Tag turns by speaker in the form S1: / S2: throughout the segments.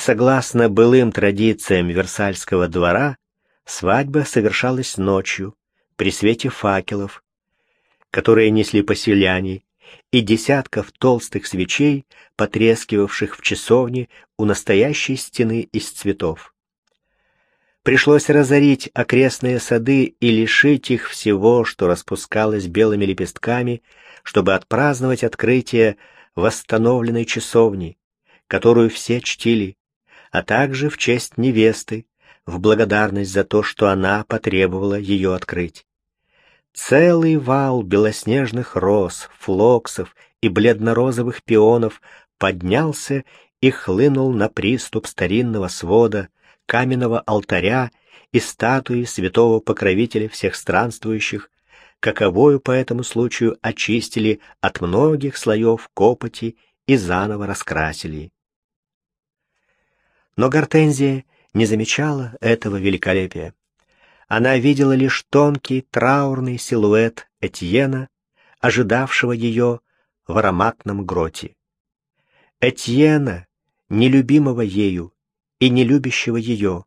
S1: Согласно былым традициям Версальского двора, свадьба совершалась ночью, при свете факелов, которые несли поселяне, и десятков толстых свечей, потрескивавших в часовне у настоящей стены из цветов. Пришлось разорить окрестные сады и лишить их всего, что распускалось белыми лепестками, чтобы отпраздновать открытие восстановленной часовни, которую все чтили, а также в честь невесты, в благодарность за то, что она потребовала ее открыть. Целый вал белоснежных роз, флоксов и бледно-розовых пионов поднялся и хлынул на приступ старинного свода, каменного алтаря и статуи святого покровителя всех странствующих, каковою по этому случаю очистили от многих слоев копоти и заново раскрасили. Но Гортензия не замечала этого великолепия. Она видела лишь тонкий траурный силуэт Этьена, ожидавшего ее в ароматном гроте. Этьена, нелюбимого ею, и не любящего ее,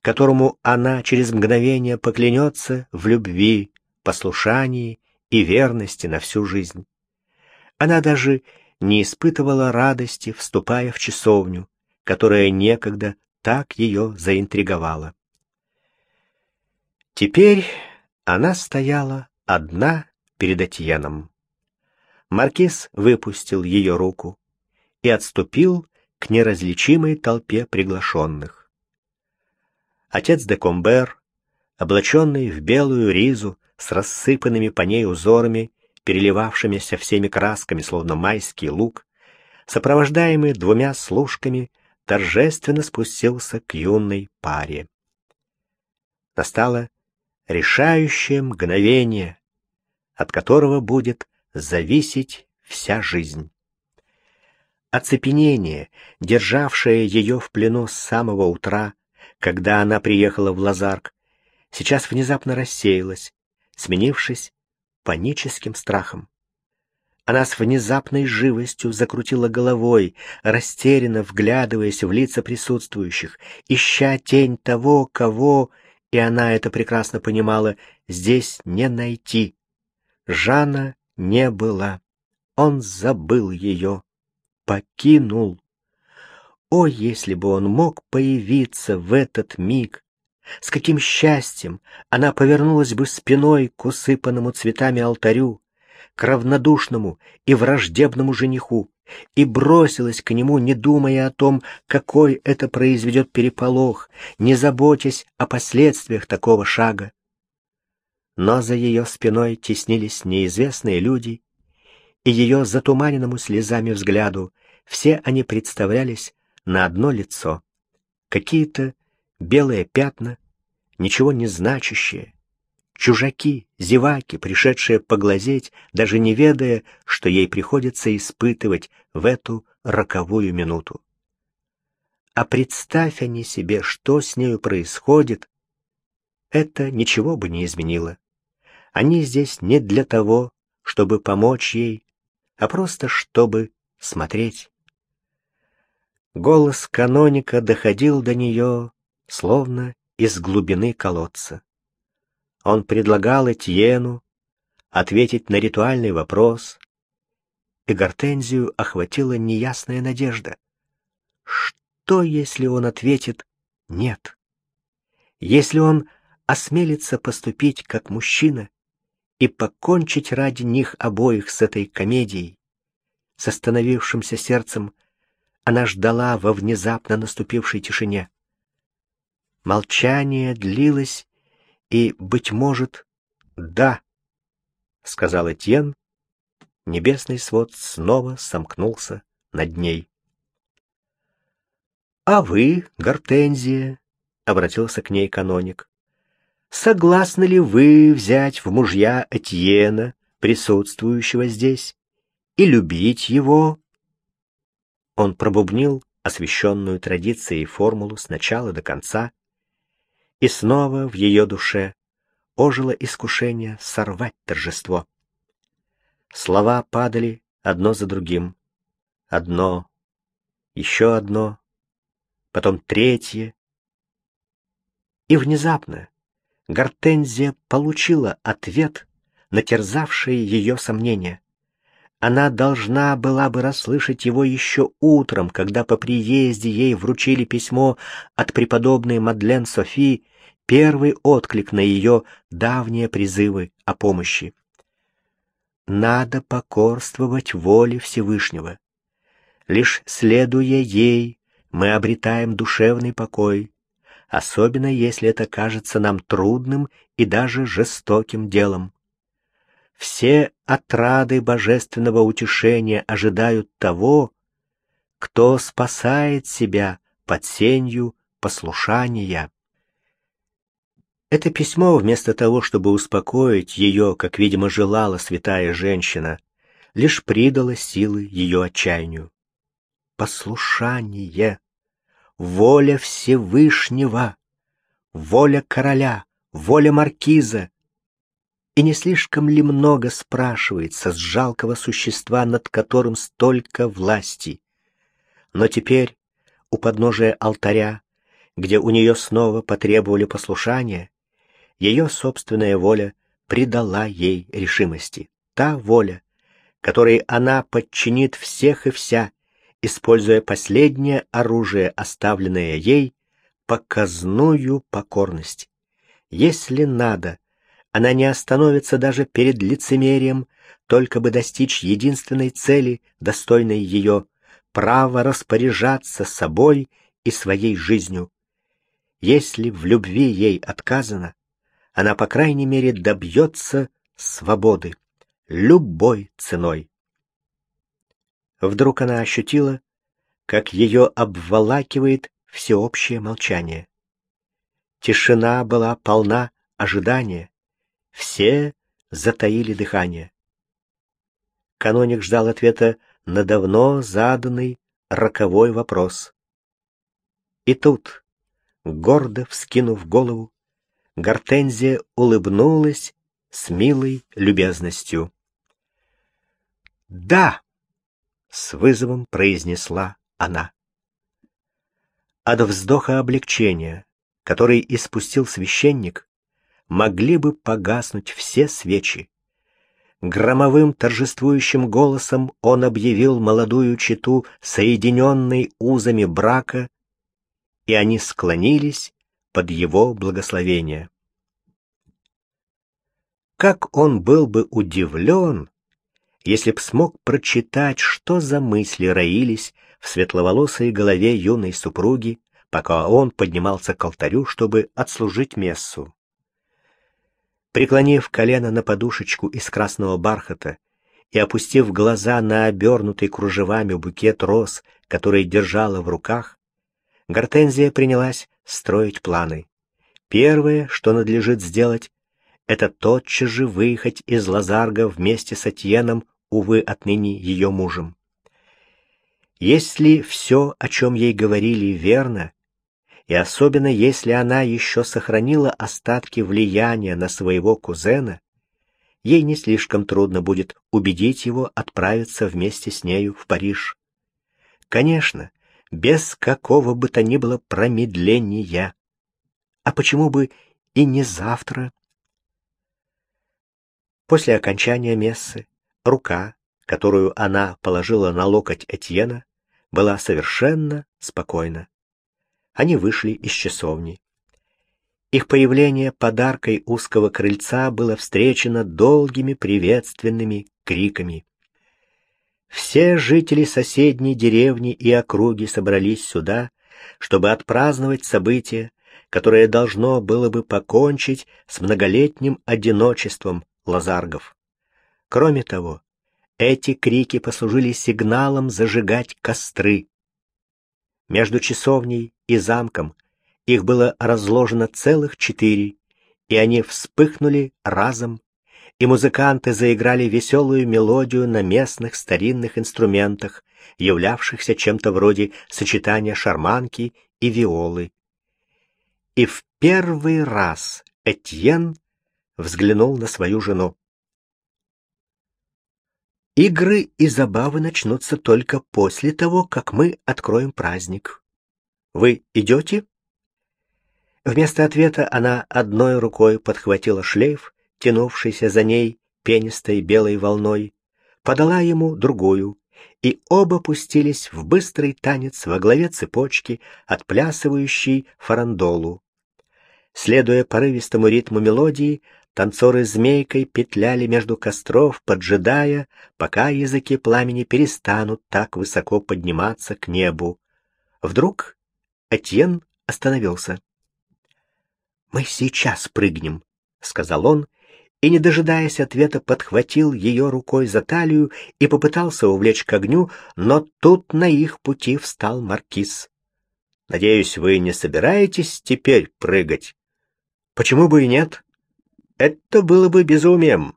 S1: которому она через мгновение поклянется в любви, послушании и верности на всю жизнь. Она даже не испытывала радости, вступая в часовню, которая некогда так ее заинтриговала. Теперь она стояла одна перед Этьеном. Маркиз выпустил ее руку и отступил к неразличимой толпе приглашенных. Отец де Комбер, облаченный в белую ризу с рассыпанными по ней узорами, переливавшимися всеми красками, словно майский лук, сопровождаемый двумя служками, торжественно спустился к юной паре. Настало решающее мгновение, от которого будет зависеть вся жизнь. Оцепенение, державшее ее в плену с самого утра, когда она приехала в Лазарк, сейчас внезапно рассеялось, сменившись паническим страхом. Она с внезапной живостью закрутила головой, растерянно вглядываясь в лица присутствующих, ища тень того, кого, и она это прекрасно понимала, здесь не найти. Жана не была. Он забыл ее покинул. О, если бы он мог появиться в этот миг! С каким счастьем она повернулась бы спиной к усыпанному цветами алтарю, к равнодушному и враждебному жениху, и бросилась к нему, не думая о том, какой это произведет переполох, не заботясь о последствиях такого шага. Но за ее спиной теснились неизвестные люди, и ее затуманенному слезами взгляду все они представлялись на одно лицо. Какие-то белые пятна, ничего не значащие, чужаки, зеваки, пришедшие поглазеть, даже не ведая, что ей приходится испытывать в эту роковую минуту. А представь они себе, что с нею происходит, это ничего бы не изменило. Они здесь не для того, чтобы помочь ей, а просто чтобы смотреть. Голос каноника доходил до нее, словно из глубины колодца. Он предлагал Этьену ответить на ритуальный вопрос, и Гортензию охватила неясная надежда. Что, если он ответит «нет»? Если он осмелится поступить как мужчина и покончить ради них обоих с этой комедией. С остановившимся сердцем она ждала во внезапно наступившей тишине. Молчание длилось, и, быть может, да, — сказал Этьен. Небесный свод снова сомкнулся над ней. — А вы, Гортензия, — обратился к ней каноник, согласны ли вы взять в мужья Этьена, присутствующего здесь, и любить его? Он пробубнил освященную традицией формулу с начала до конца, и снова в ее душе ожило искушение сорвать торжество. Слова падали одно за другим. Одно, еще одно, потом третье. И внезапно Гортензия получила ответ на терзавшие ее сомнения. Она должна была бы расслышать его еще утром, когда по приезде ей вручили письмо от преподобной Мадлен Софи, первый отклик на ее давние призывы о помощи. Надо покорствовать воле Всевышнего. Лишь следуя ей, мы обретаем душевный покой, особенно если это кажется нам трудным и даже жестоким делом. Все отрады божественного утешения ожидают того, кто спасает себя под сенью послушания. Это письмо, вместо того, чтобы успокоить ее, как, видимо, желала святая женщина, лишь придало силы ее отчаянию. Послушание, воля Всевышнего, воля короля, воля маркиза, и не слишком ли много спрашивается с жалкого существа, над которым столько власти? Но теперь у подножия алтаря, где у нее снова потребовали послушания, ее собственная воля придала ей решимости. Та воля, которой она подчинит всех и вся, используя последнее оружие, оставленное ей, показную покорность. Если надо, она не остановится даже перед лицемерием, только бы достичь единственной цели, достойной ее — права распоряжаться собой и своей жизнью. Если в любви ей отказано, она, по крайней мере, добьется свободы любой ценой. Вдруг она ощутила, как ее обволакивает всеобщее молчание. Тишина была полна ожидания. Все затаили дыхание. Каноник ждал ответа на давно заданный роковой вопрос. И тут, гордо вскинув голову, Гортензия улыбнулась с милой любезностью. «Да!» — с вызовом произнесла она. От вздоха облегчения, который испустил священник, могли бы погаснуть все свечи. Громовым торжествующим голосом он объявил молодую чету соединенной узами брака, и они склонились под его благословение. Как он был бы удивлен, если б смог прочитать, что за мысли роились в светловолосой голове юной супруги, пока он поднимался к алтарю, чтобы отслужить мессу. Преклонив колено на подушечку из красного бархата и опустив глаза на обернутый кружевами букет роз, который держала в руках, Гортензия принялась строить планы. Первое, что надлежит сделать, это тотчас же выехать из Лазарга вместе с Атьеном, увы, отныне ее мужем. Если все, о чем ей говорили, верно, и особенно если она еще сохранила остатки влияния на своего кузена, ей не слишком трудно будет убедить его отправиться вместе с нею в Париж. Конечно, без какого бы то ни было промедления. А почему бы и не завтра? После окончания мессы рука, которую она положила на локоть Этьена, была совершенно спокойна они вышли из часовни. Их появление подаркой узкого крыльца было встречено долгими приветственными криками. Все жители соседней деревни и округи собрались сюда, чтобы отпраздновать событие, которое должно было бы покончить с многолетним одиночеством лазаргов. Кроме того, эти крики послужили сигналом зажигать костры. Между часовней и замком их было разложено целых четыре, и они вспыхнули разом, и музыканты заиграли веселую мелодию на местных старинных инструментах, являвшихся чем-то вроде сочетания шарманки и виолы. И в первый раз Этьен взглянул на свою жену. Игры и забавы начнутся только после того, как мы откроем праздник. Вы идете?» Вместо ответа она одной рукой подхватила шлейф, тянувшийся за ней пенистой белой волной, подала ему другую, и оба пустились в быстрый танец во главе цепочки, отплясывающей фарандолу. Следуя порывистому ритму мелодии, танцоры змейкой петляли между костров, поджидая, пока языки пламени перестанут так высоко подниматься к небу. Вдруг Этьен остановился. «Мы сейчас прыгнем», — сказал он, и, не дожидаясь ответа, подхватил ее рукой за талию и попытался увлечь к огню, но тут на их пути встал маркиз. «Надеюсь, вы не собираетесь теперь прыгать?» «Почему бы и нет?» «Это было бы безумием.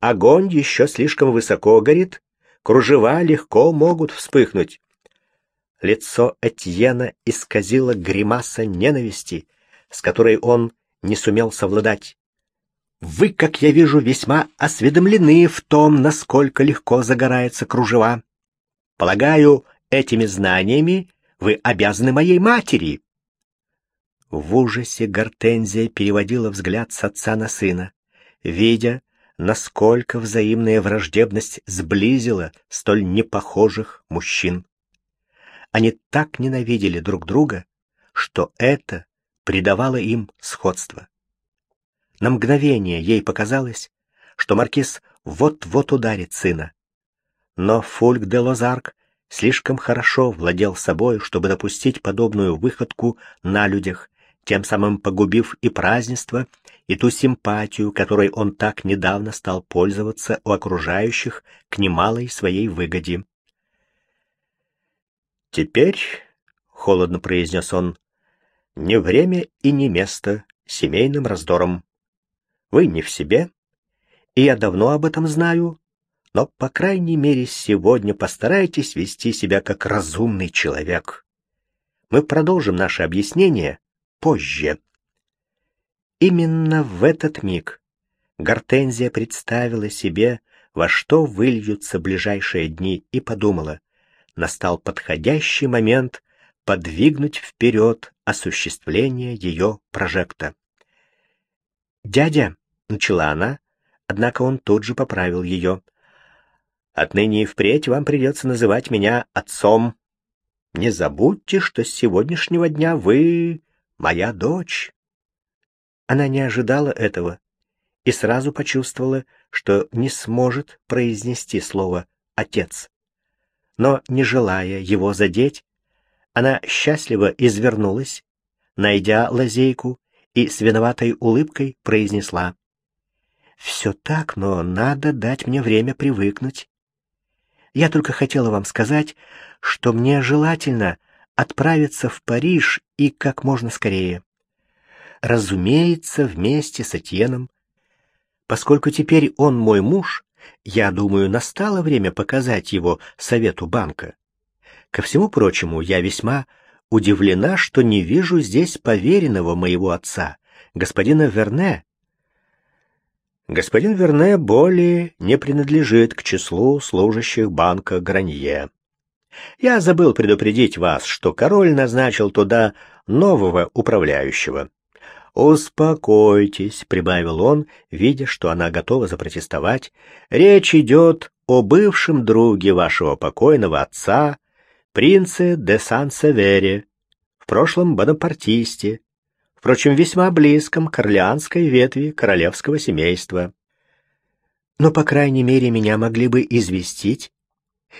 S1: Огонь еще слишком высоко горит, кружева легко могут вспыхнуть». Лицо Этьена исказило гримаса ненависти, с которой он не сумел совладать. Вы, как я вижу, весьма осведомлены в том, насколько легко загорается кружева. Полагаю, этими знаниями вы обязаны моей матери. В ужасе Гортензия переводила взгляд с отца на сына, видя, насколько взаимная враждебность сблизила столь непохожих мужчин. Они так ненавидели друг друга, что это придавало им сходство. На мгновение ей показалось, что маркиз вот-вот ударит сына. Но Фольк де Лозарк слишком хорошо владел собой, чтобы допустить подобную выходку на людях, тем самым погубив и празднество, и ту симпатию, которой он так недавно стал пользоваться у окружающих к немалой своей выгоде. «Теперь», — холодно произнес он, — «не время и не место семейным раздорам. Вы не в себе, и я давно об этом знаю, но, по крайней мере, сегодня постарайтесь вести себя как разумный человек. Мы продолжим наше объяснение позже. Именно в этот миг Гортензия представила себе, во что выльются ближайшие дни, и подумала, настал подходящий момент подвигнуть вперед осуществление ее прожекта. «Дядя», начала она, однако он тут же поправил ее. Отныне и впредь вам придется называть меня отцом. Не забудьте, что с сегодняшнего дня вы моя дочь. Она не ожидала этого и сразу почувствовала, что не сможет произнести слово «отец». Но, не желая его задеть, она счастливо извернулась, найдя лазейку, и с виноватой улыбкой произнесла все так, но надо дать мне время привыкнуть. Я только хотела вам сказать, что мне желательно отправиться в Париж и как можно скорее. Разумеется, вместе с Этьеном. Поскольку теперь он мой муж, я думаю, настало время показать его совету банка. Ко всему прочему, я весьма удивлена, что не вижу здесь поверенного моего отца, господина Верне, господин Верне более не принадлежит к числу служащих банка Гранье. Я забыл предупредить вас, что король назначил туда нового управляющего. «Успокойтесь», — прибавил он, видя, что она готова запротестовать. «Речь идет о бывшем друге вашего покойного отца, принце де Сан-Севере, в прошлом бонапартисте, впрочем, весьма близком к орлеанской ветви королевского семейства. Но, по крайней мере, меня могли бы известить.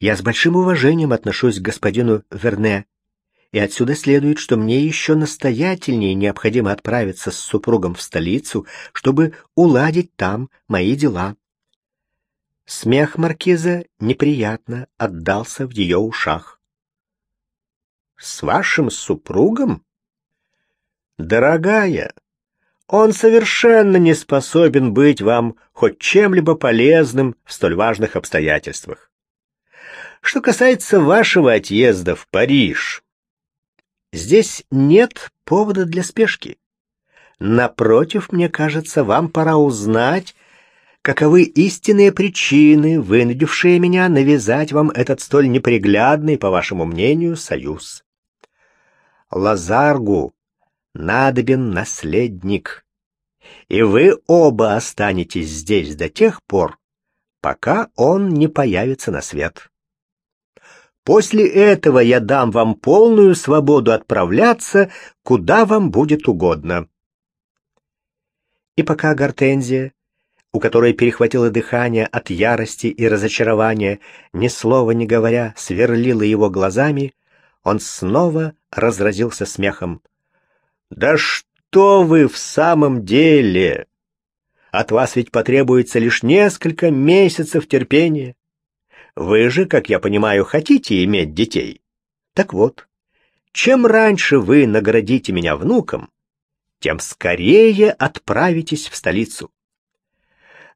S1: Я с большим уважением отношусь к господину Верне, и отсюда следует, что мне еще настоятельнее необходимо отправиться с супругом в столицу, чтобы уладить там мои дела. Смех маркиза неприятно отдался в ее ушах. «С вашим супругом?» Дорогая, он совершенно не способен быть вам хоть чем-либо полезным в столь важных обстоятельствах. Что касается вашего отъезда в Париж, здесь нет повода для спешки. Напротив, мне кажется, вам пора узнать, каковы истинные причины, вынудившие меня навязать вам этот столь неприглядный, по вашему мнению, союз. Лазаргу надобен наследник, и вы оба останетесь здесь до тех пор, пока он не появится на свет. После этого я дам вам полную свободу отправляться, куда вам будет угодно. И пока Гортензия, у которой перехватило дыхание от ярости и разочарования, ни слова не говоря, сверлила его глазами, он снова разразился смехом. «Да что вы в самом деле! От вас ведь потребуется лишь несколько месяцев терпения. Вы же, как я понимаю, хотите иметь детей. Так вот, чем раньше вы наградите меня внуком, тем скорее отправитесь в столицу.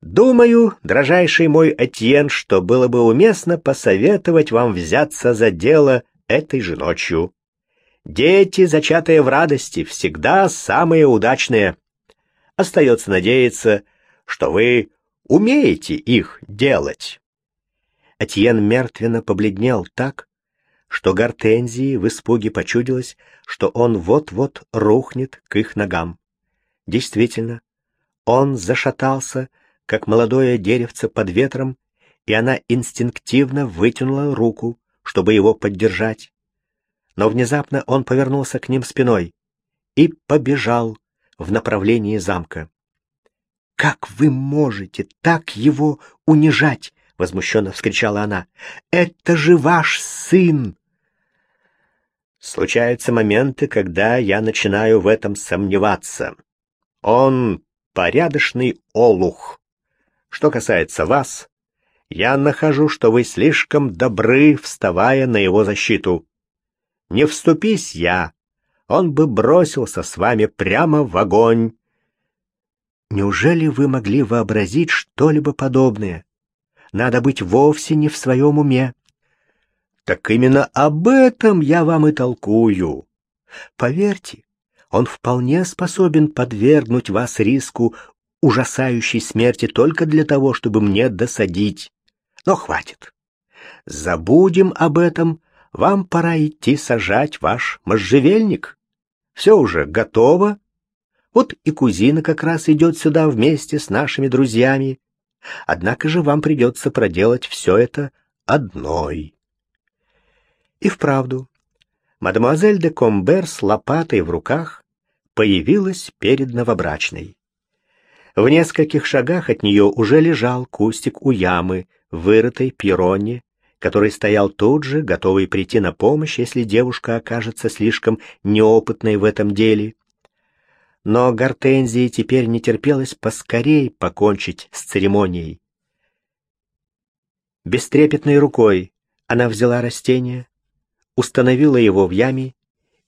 S1: Думаю, дрожайший мой Этьен, что было бы уместно посоветовать вам взяться за дело этой же ночью. Дети, зачатые в радости, всегда самые удачные. Остается надеяться, что вы умеете их делать. Этьен мертвенно побледнел так, что Гортензии в испуге почудилось, что он вот-вот рухнет к их ногам. Действительно, он зашатался, как молодое деревце под ветром, и она инстинктивно вытянула руку, чтобы его поддержать. Но внезапно он повернулся к ним спиной и побежал в направлении замка. «Как вы можете так его унижать?» — возмущенно вскричала она. «Это же ваш сын!» Случаются моменты, когда я начинаю в этом сомневаться. Он порядочный олух. Что касается вас, я нахожу, что вы слишком добры, вставая на его защиту. Не вступись я, он бы бросился с вами прямо в огонь. Неужели вы могли вообразить что-либо подобное? Надо быть вовсе не в своем уме. Так именно об этом я вам и толкую. Поверьте, он вполне способен подвергнуть вас риску ужасающей смерти только для того, чтобы мне досадить. Но хватит. Забудем об этом, вам пора идти сажать ваш можжевельник. Все уже готово. Вот и кузина как раз идет сюда вместе с нашими друзьями. Однако же вам придется проделать все это одной. И вправду, мадемуазель де Комбер с лопатой в руках появилась перед новобрачной. В нескольких шагах от нее уже лежал кустик у ямы, вырытой пироне, который стоял тут же, готовый прийти на помощь, если девушка окажется слишком неопытной в этом деле но Гортензии теперь не терпелось поскорей покончить с церемонией. Бестрепетной рукой она взяла растение, установила его в яме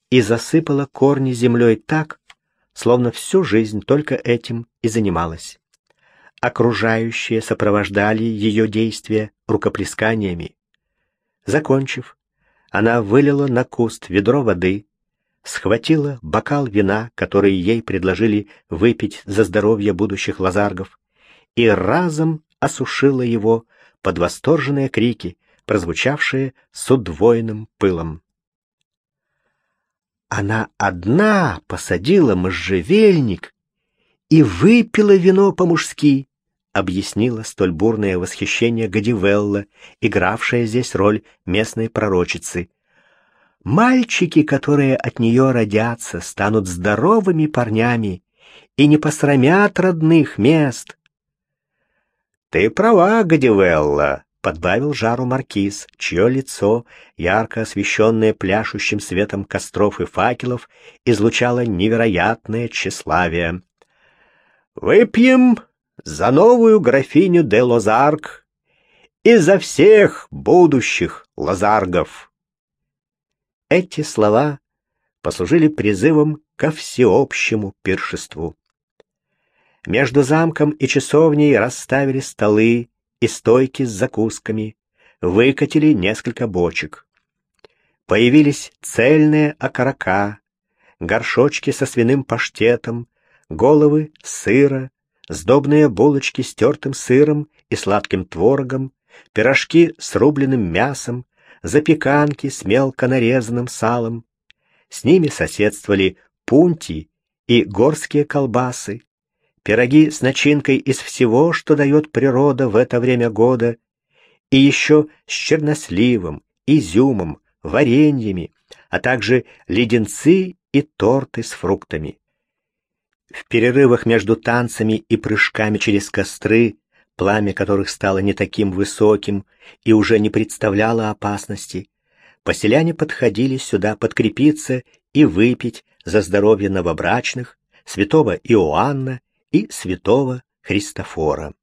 S1: и засыпала корни землей так, словно всю жизнь только этим и занималась. Окружающие сопровождали ее действия рукоплесканиями. Закончив, она вылила на куст ведро воды, схватила бокал вина, который ей предложили выпить за здоровье будущих лазаргов, и разом осушила его под восторженные крики, прозвучавшие с удвоенным пылом. Она одна посадила можжевельник и выпила вино по-мужски, объяснила столь бурное восхищение Гадивелла, игравшая здесь роль местной пророчицы — Мальчики, которые от нее родятся, станут здоровыми парнями и не посрамят родных мест. «Ты права, Гадивелла», — подбавил жару маркиз, чье лицо, ярко освещенное пляшущим светом костров и факелов, излучало невероятное тщеславие. «Выпьем за новую графиню де Лозарк и за всех будущих лазаргов». Эти слова послужили призывом ко всеобщему пиршеству. Между замком и часовней расставили столы и стойки с закусками, выкатили несколько бочек. Появились цельные окорока, горшочки со свиным паштетом, головы сыра, сдобные булочки с тертым сыром и сладким творогом, пирожки с рубленым мясом, запеканки с мелко нарезанным салом. С ними соседствовали пунти и горские колбасы, пироги с начинкой из всего, что дает природа в это время года, и еще с черносливом, изюмом, вареньями, а также леденцы и торты с фруктами. В перерывах между танцами и прыжками через костры, пламя которых стало не таким высоким и уже не представляло опасности, поселяне подходили сюда подкрепиться и выпить за здоровье новобрачных, святого Иоанна и святого Христофора.